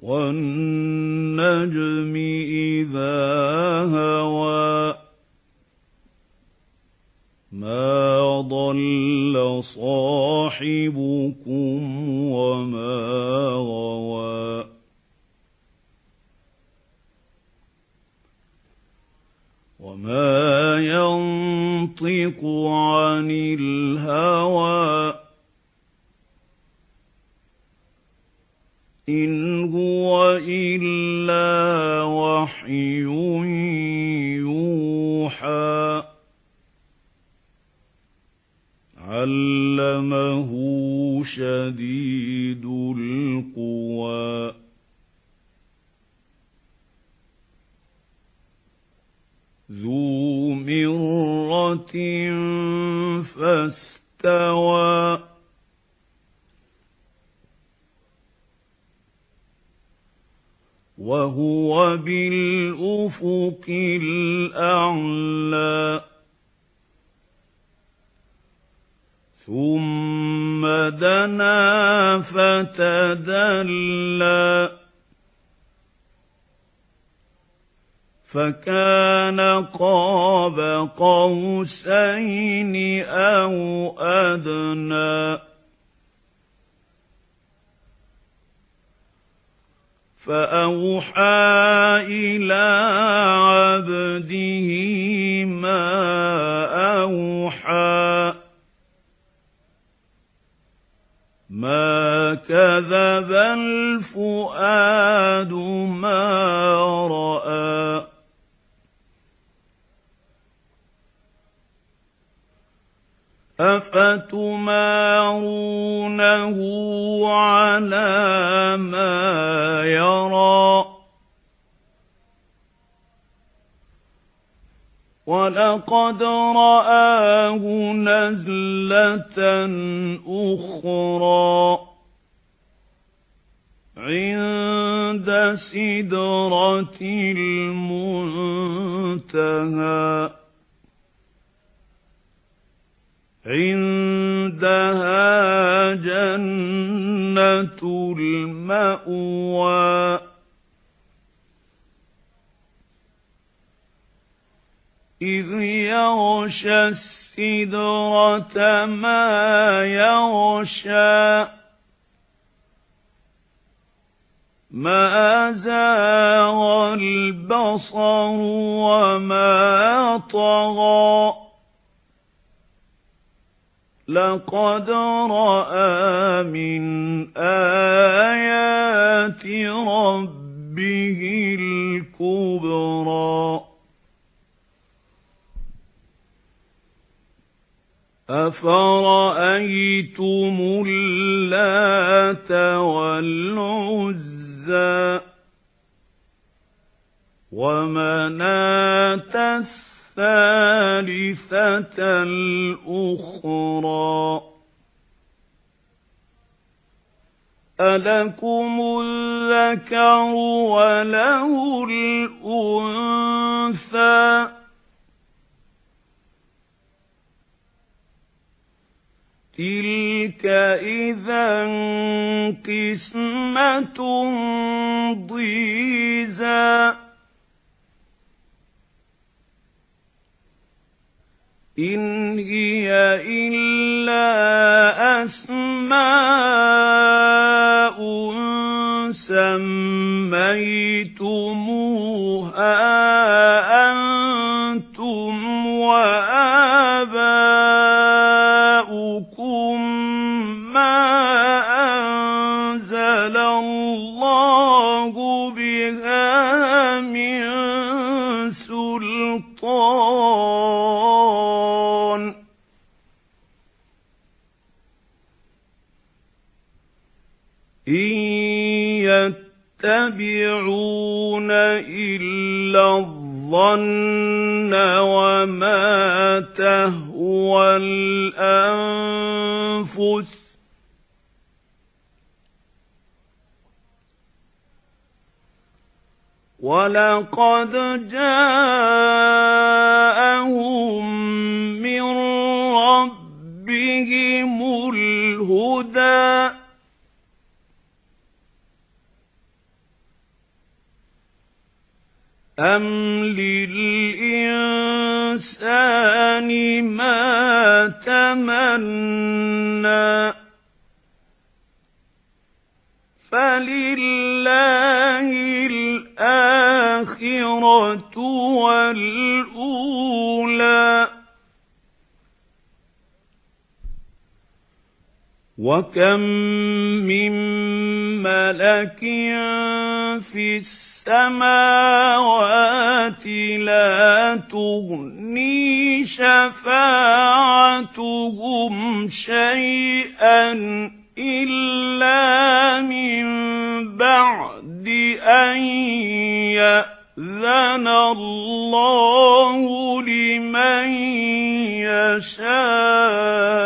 وَالنَّجْمِ إِذَا هَوَى مَا ضَلَّ صَاحِبُكُمْ وَمَا غَوَى. وَمَا يَنطِقُ عَنِ الْهَوَى إِنْ هُوَ إِلَّا وَحْيٌ يُوحَى. عَلَّمَهُ شَدِيدُ الْقُوَى. ذُو مِرَّةٍ فَاسْتَوَى. وَهُوَ بِالْأُفُقِ الْأَعْلَى. ثُمَّ دَنَا فَتَدَلَّى. فَكَانَ قَابَ قَوْسَيْنِ أَوْ أَدْنَى. فَأَوْحَى إِلَى عَبْدِهِ مَا أَوْحَى. مَا كَذَبَ الْفُؤَادُ مَا رَأَى. أَفَتُمَارُونَهُ عَلَى مَا يَرَى؟ وَلَقَدْ رَآهُ نَزْلَةً أُخْرَى عِندَ سِدْرَةِ الْمُنتَهَى. عِندَهَا جَنَّةُ الْمَأْوَى. إِذْ يَغْشَى السِّدْرَةَ مَا يَغْشَى. مَا زَاغَ الْبَصَرُ وَمَا طَغَى. لَقَدْ رَأَى مِنْ آيَاتِ رَبِّهِ الْكُبْرَى. أَفَرَأَيْتُمُ اللَّاتَ وَالْعُزَّى وَمَنَاةَ الثَّالِثَةَ الْأُخْرَى. أَلَكُمُ الذَّكَرُ وَلَهُ الْأُنثَى. تِلْكَ إِذًا قِسْمَةٌ ضِيزَى. إِنْ هِيَ إِلَّا يَتَّبِعُونَ إِلَّا الظَّنَّ وَمَا تَهْوَى الْأَنفُسُ. وَلَقَدْ جَاءَهُم أَمْ لِلْإِنسَانِ مَا تَمَنَّى فَلِلَّهِ الْآخِرَةُ وَالْأُولَى وَكَمْ مِنْ مَلَكٍ فِي السَّمَاوَاتِ لَا تُغْنِي شَفَاعَتُهُمْ شَيْئًا إِلَّا مِنْ بَعْدِ أَنْ يَأْذَنَ اللَّهُ لِمَنْ يَشَاءُ.